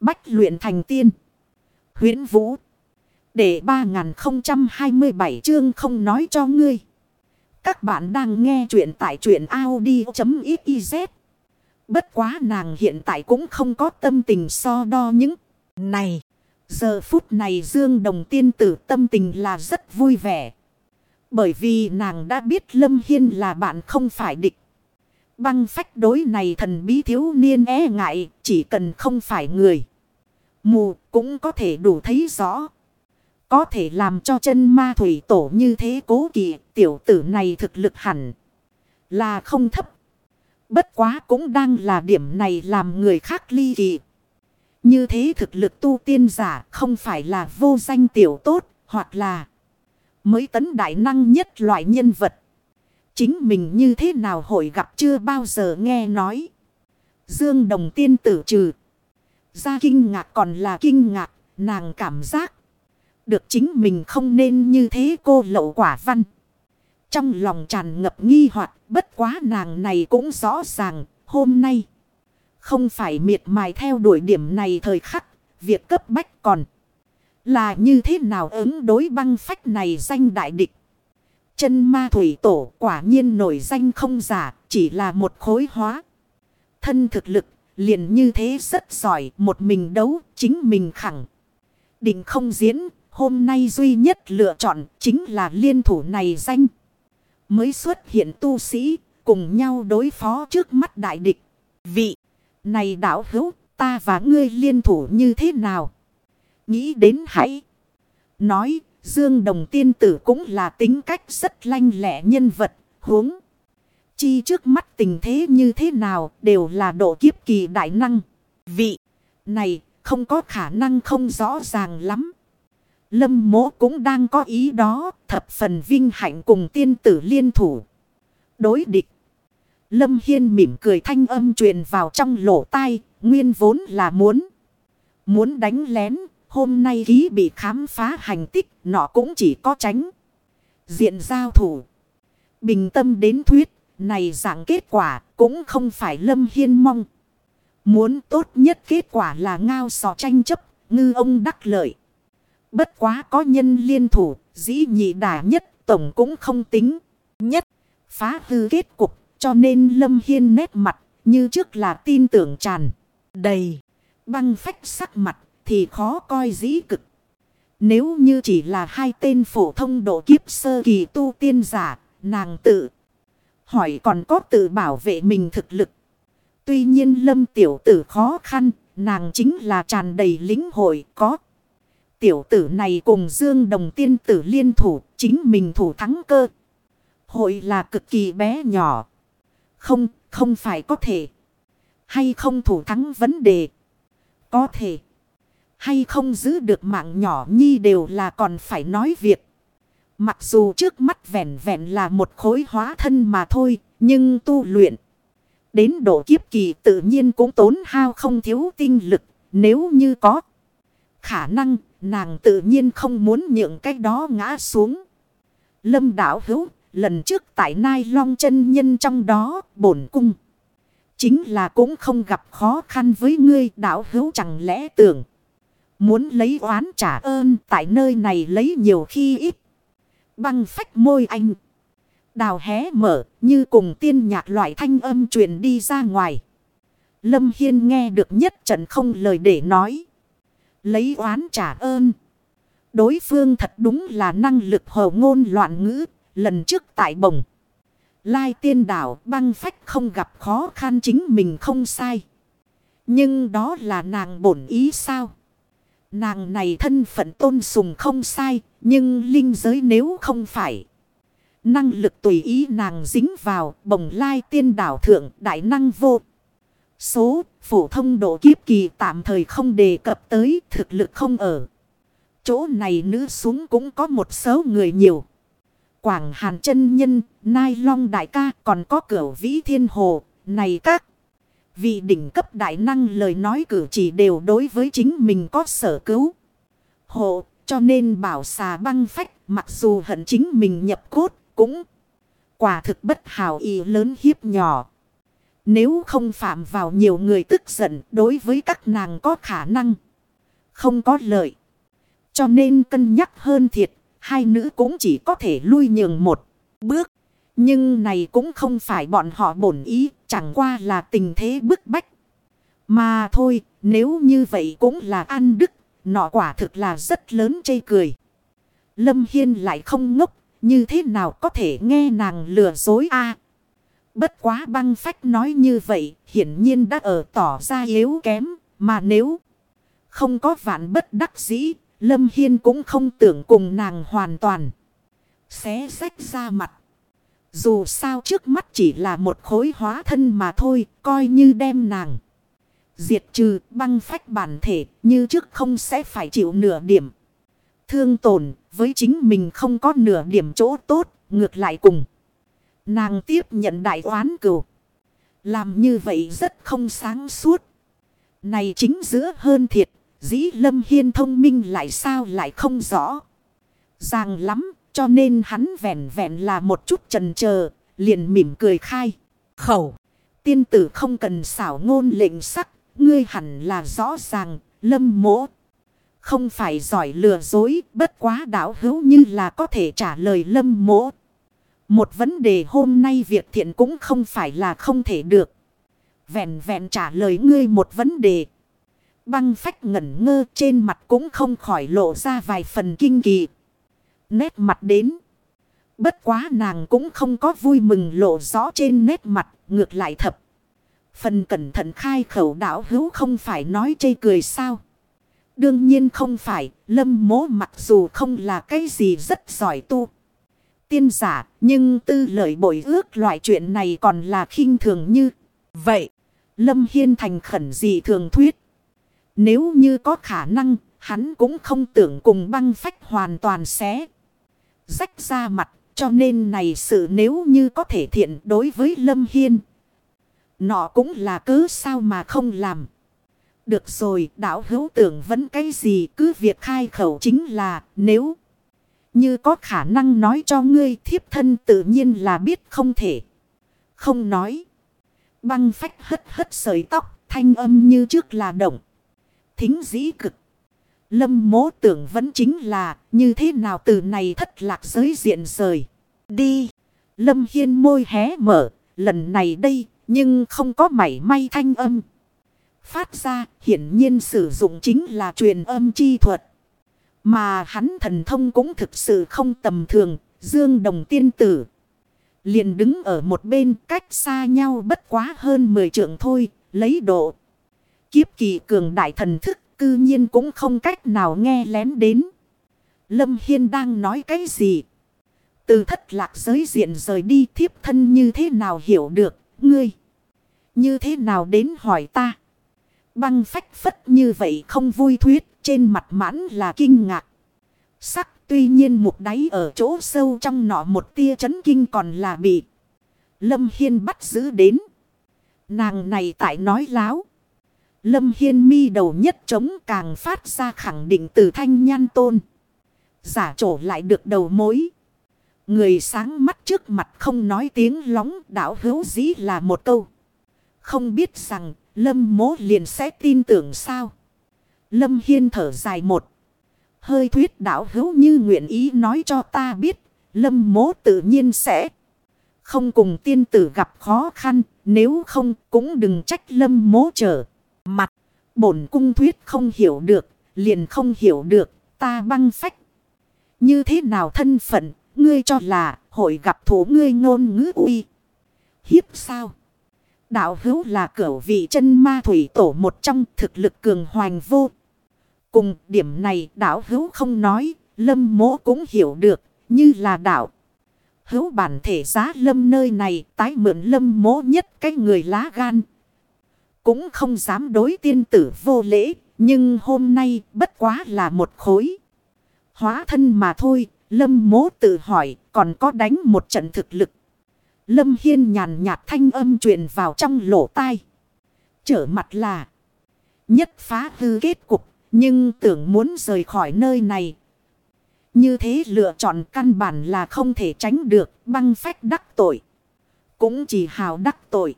Bách luyện thành tiên. huyễn Vũ. Để 3027 chương không nói cho ngươi. Các bạn đang nghe truyện tại truyện Audi.xyz. Bất quá nàng hiện tại cũng không có tâm tình so đo những này. Giờ phút này Dương Đồng tiên tử tâm tình là rất vui vẻ. Bởi vì nàng đã biết Lâm Hiên là bạn không phải địch. Băng phách đối này thần bí thiếu niên e ngại, chỉ cần không phải người. Mù cũng có thể đủ thấy rõ. Có thể làm cho chân ma thủy tổ như thế cố kỵ, tiểu tử này thực lực hẳn. Là không thấp. Bất quá cũng đang là điểm này làm người khác ly kỳ. Như thế thực lực tu tiên giả không phải là vô danh tiểu tốt, hoặc là mới tấn đại năng nhất loại nhân vật. Chính mình như thế nào hội gặp chưa bao giờ nghe nói. Dương đồng tiên tử trừ. Ra kinh ngạc còn là kinh ngạc, nàng cảm giác. Được chính mình không nên như thế cô lậu quả văn. Trong lòng tràn ngập nghi hoặc bất quá nàng này cũng rõ ràng, hôm nay. Không phải miệt mài theo đuổi điểm này thời khắc, việc cấp bách còn. Là như thế nào ứng đối băng phách này danh đại địch. Chân ma thủy tổ quả nhiên nổi danh không giả, chỉ là một khối hóa. Thân thực lực, liền như thế rất giỏi, một mình đấu, chính mình khẳng. Định không diễn, hôm nay duy nhất lựa chọn chính là liên thủ này danh. Mới xuất hiện tu sĩ, cùng nhau đối phó trước mắt đại địch. Vị, này đảo hữu, ta và ngươi liên thủ như thế nào? Nghĩ đến hãy. Nói, Dương Đồng tiên tử cũng là tính cách rất lanh lẹ nhân vật, huống. Chi trước mắt tình thế như thế nào đều là độ kiếp kỳ đại năng. Vị này không có khả năng không rõ ràng lắm. Lâm mỗ cũng đang có ý đó, thập phần vinh hạnh cùng tiên tử liên thủ. Đối địch. Lâm Hiên mỉm cười thanh âm truyền vào trong lỗ tai, nguyên vốn là muốn. Muốn đánh lén, hôm nay ký bị khám phá hành tích, nọ cũng chỉ có tránh. Diện giao thủ. Bình tâm đến thuyết, này dạng kết quả cũng không phải Lâm Hiên mong. Muốn tốt nhất kết quả là ngao sò tranh chấp, ngư ông đắc lợi. Bất quá có nhân liên thủ, dĩ nhị đà nhất, tổng cũng không tính. Nhất, phá hư kết cục, cho nên Lâm Hiên nét mặt, như trước là tin tưởng tràn. Đầy, băng phách sắc mặt, thì khó coi dĩ cực. Nếu như chỉ là hai tên phổ thông độ kiếp sơ kỳ tu tiên giả, nàng tự hỏi còn có tự bảo vệ mình thực lực. Tuy nhiên lâm tiểu tử khó khăn, nàng chính là tràn đầy lính hội có. Tiểu tử này cùng Dương Đồng tiên tử liên thủ, chính mình thủ thắng cơ. Hội là cực kỳ bé nhỏ. Không, không phải có thể. Hay không thủ thắng vấn đề. Có thể. Hay không giữ được mạng nhỏ nhi đều là còn phải nói việc. Mặc dù trước mắt vẹn vẹn là một khối hóa thân mà thôi, nhưng tu luyện. Đến độ kiếp kỳ tự nhiên cũng tốn hao không thiếu tinh lực, nếu như có khả năng, nàng tự nhiên không muốn nhượng cái đó ngã xuống. Lâm đảo hữu, lần trước tại Nai Long chân nhân trong đó, bổn cung. Chính là cũng không gặp khó khăn với ngươi đảo hữu chẳng lẽ tưởng. Muốn lấy oán trả ơn tại nơi này lấy nhiều khi ít. Băng phách môi anh. Đào hé mở, như cùng tiên nhạc loại thanh âm truyền đi ra ngoài. Lâm Hiên nghe được nhất trận không lời để nói. Lấy oán trả ơn. Đối phương thật đúng là năng lực hồ ngôn loạn ngữ. Lần trước tại bồng. Lai tiên đảo, băng phách không gặp khó khăn chính mình không sai. Nhưng đó là nàng bổn ý sao? Nàng này thân phận tôn sùng không sai, nhưng linh giới nếu không phải. Năng lực tùy ý nàng dính vào bồng lai tiên đảo thượng đại năng vô. Số phổ thông độ kiếp kỳ tạm thời không đề cập tới thực lực không ở. Chỗ này nữ xuống cũng có một số người nhiều. Quảng Hàn chân Nhân, Nai Long Đại ca còn có cửa Vĩ Thiên Hồ, này các vì đỉnh cấp đại năng lời nói cử chỉ đều đối với chính mình có sở cứu. Hộ, cho nên bảo xà băng phách mặc dù hận chính mình nhập cốt cũng quả thực bất hào ý lớn hiếp nhỏ. Nếu không phạm vào nhiều người tức giận đối với các nàng có khả năng. Không có lợi. Cho nên cân nhắc hơn thiệt. Hai nữ cũng chỉ có thể lui nhường một bước. Nhưng này cũng không phải bọn họ bổn ý. Chẳng qua là tình thế bức bách. Mà thôi nếu như vậy cũng là ăn đức. Nọ quả thực là rất lớn chê cười. Lâm Hiên lại không ngốc. Như thế nào có thể nghe nàng lừa dối a Bất quá băng phách nói như vậy, hiển nhiên đã ở tỏ ra yếu kém, mà nếu không có vạn bất đắc dĩ, Lâm Hiên cũng không tưởng cùng nàng hoàn toàn. Xé sách ra mặt. Dù sao trước mắt chỉ là một khối hóa thân mà thôi, coi như đem nàng. Diệt trừ băng phách bản thể như trước không sẽ phải chịu nửa điểm. Thương tổn với chính mình không có nửa điểm chỗ tốt, ngược lại cùng. Nàng tiếp nhận đại oán cửu. Làm như vậy rất không sáng suốt. Này chính giữa hơn thiệt. Dĩ lâm hiên thông minh lại sao lại không rõ. Ràng lắm. Cho nên hắn vẹn vẹn là một chút trần chờ, Liền mỉm cười khai. Khẩu. Tiên tử không cần xảo ngôn lệnh sắc. Ngươi hẳn là rõ ràng. Lâm mỗ. Không phải giỏi lừa dối. Bất quá đảo hữu như là có thể trả lời lâm mỗ. Một vấn đề hôm nay việc thiện cũng không phải là không thể được. Vẹn vẹn trả lời ngươi một vấn đề. Băng phách ngẩn ngơ trên mặt cũng không khỏi lộ ra vài phần kinh kỳ. Nét mặt đến. Bất quá nàng cũng không có vui mừng lộ rõ trên nét mặt, ngược lại thập. Phần cẩn thận khai khẩu đạo hữu không phải nói chây cười sao. Đương nhiên không phải, lâm mố mặc dù không là cái gì rất giỏi tu tiên giả, nhưng tư lợi bội ước loại chuyện này còn là khinh thường như vậy. Lâm Hiên thành khẩn gì thường thuyết. Nếu như có khả năng, hắn cũng không tưởng cùng băng phách hoàn toàn xé. Rách ra mặt, cho nên này sự nếu như có thể thiện đối với Lâm Hiên. Nọ cũng là cứ sao mà không làm. Được rồi, đạo hữu tưởng vẫn cái gì cứ việc khai khẩu chính là nếu... Như có khả năng nói cho ngươi thiếp thân tự nhiên là biết không thể. Không nói. Băng phách hất hất sợi tóc, thanh âm như trước là động. Thính dĩ cực. Lâm mố tưởng vẫn chính là như thế nào từ này thất lạc giới diện rời. Đi. Lâm hiên môi hé mở. Lần này đây nhưng không có mảy may thanh âm. Phát ra hiển nhiên sử dụng chính là truyền âm chi thuật. Mà hắn thần thông cũng thực sự không tầm thường, dương đồng tiên tử. Liền đứng ở một bên cách xa nhau bất quá hơn 10 trượng thôi, lấy độ. Kiếp kỳ cường đại thần thức cư nhiên cũng không cách nào nghe lén đến. Lâm Hiên đang nói cái gì? Từ thất lạc giới diện rời đi thiếp thân như thế nào hiểu được, ngươi? Như thế nào đến hỏi ta? Băng phách phất như vậy không vui thuyết. Trên mặt mãn là kinh ngạc. Sắc tuy nhiên mục đáy ở chỗ sâu trong nọ một tia chấn kinh còn là bị. Lâm Hiên bắt giữ đến. Nàng này tại nói láo. Lâm Hiên mi đầu nhất trống càng phát ra khẳng định từ thanh nhan tôn. Giả trổ lại được đầu mối. Người sáng mắt trước mặt không nói tiếng lóng đảo hữu dĩ là một câu. Không biết rằng, Lâm mố liền sẽ tin tưởng sao. Lâm Hiên thở dài một. Hơi thuyết đảo hữu như nguyện ý nói cho ta biết. Lâm mố tự nhiên sẽ không cùng tiên tử gặp khó khăn. Nếu không cũng đừng trách lâm mố trở mặt. Bổn cung thuyết không hiểu được. Liền không hiểu được. Ta băng phách. Như thế nào thân phận. Ngươi cho là hội gặp thủ ngươi ngôn ngữ uy. Hiếp sao? Đạo hữu là cửu vị chân ma thủy tổ một trong thực lực cường hoành vô. Cùng điểm này đạo hữu không nói, lâm mỗ cũng hiểu được, như là đạo. Hữu bản thể giá lâm nơi này tái mượn lâm mỗ nhất cái người lá gan. Cũng không dám đối tiên tử vô lễ, nhưng hôm nay bất quá là một khối. Hóa thân mà thôi, lâm mố tự hỏi còn có đánh một trận thực lực. Lâm Hiên nhàn nhạt thanh âm truyền vào trong lỗ tai. Trở mặt là nhất phá hư kết cục nhưng tưởng muốn rời khỏi nơi này. Như thế lựa chọn căn bản là không thể tránh được băng phách đắc tội. Cũng chỉ hào đắc tội.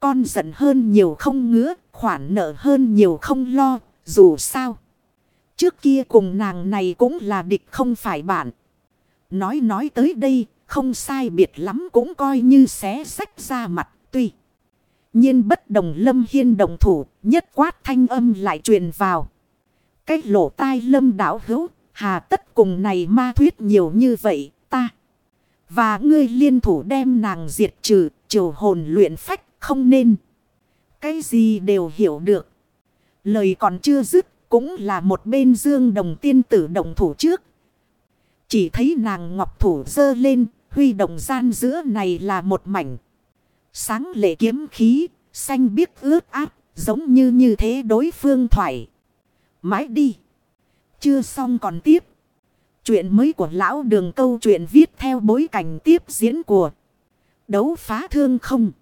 Con giận hơn nhiều không ngứa, khoản nợ hơn nhiều không lo, dù sao. Trước kia cùng nàng này cũng là địch không phải bạn. Nói nói tới đây, không sai biệt lắm cũng coi như xé sách ra mặt, tuy. nhiên bất đồng lâm hiên đồng thủ, nhất quát thanh âm lại truyền vào. Cách lỗ tai lâm đảo hữu, hà tất cùng này ma thuyết nhiều như vậy, ta. Và ngươi liên thủ đem nàng diệt trừ, triều hồn luyện phách, không nên. Cái gì đều hiểu được. Lời còn chưa dứt, cũng là một bên dương đồng tiên tử động thủ trước. Chỉ thấy nàng ngọc thủ dơ lên, huy động gian giữa này là một mảnh. Sáng lệ kiếm khí, xanh biếc ướt áp, giống như như thế đối phương thoải. Mãi đi. Chưa xong còn tiếp. Chuyện mới của lão đường câu chuyện viết theo bối cảnh tiếp diễn của đấu phá thương không.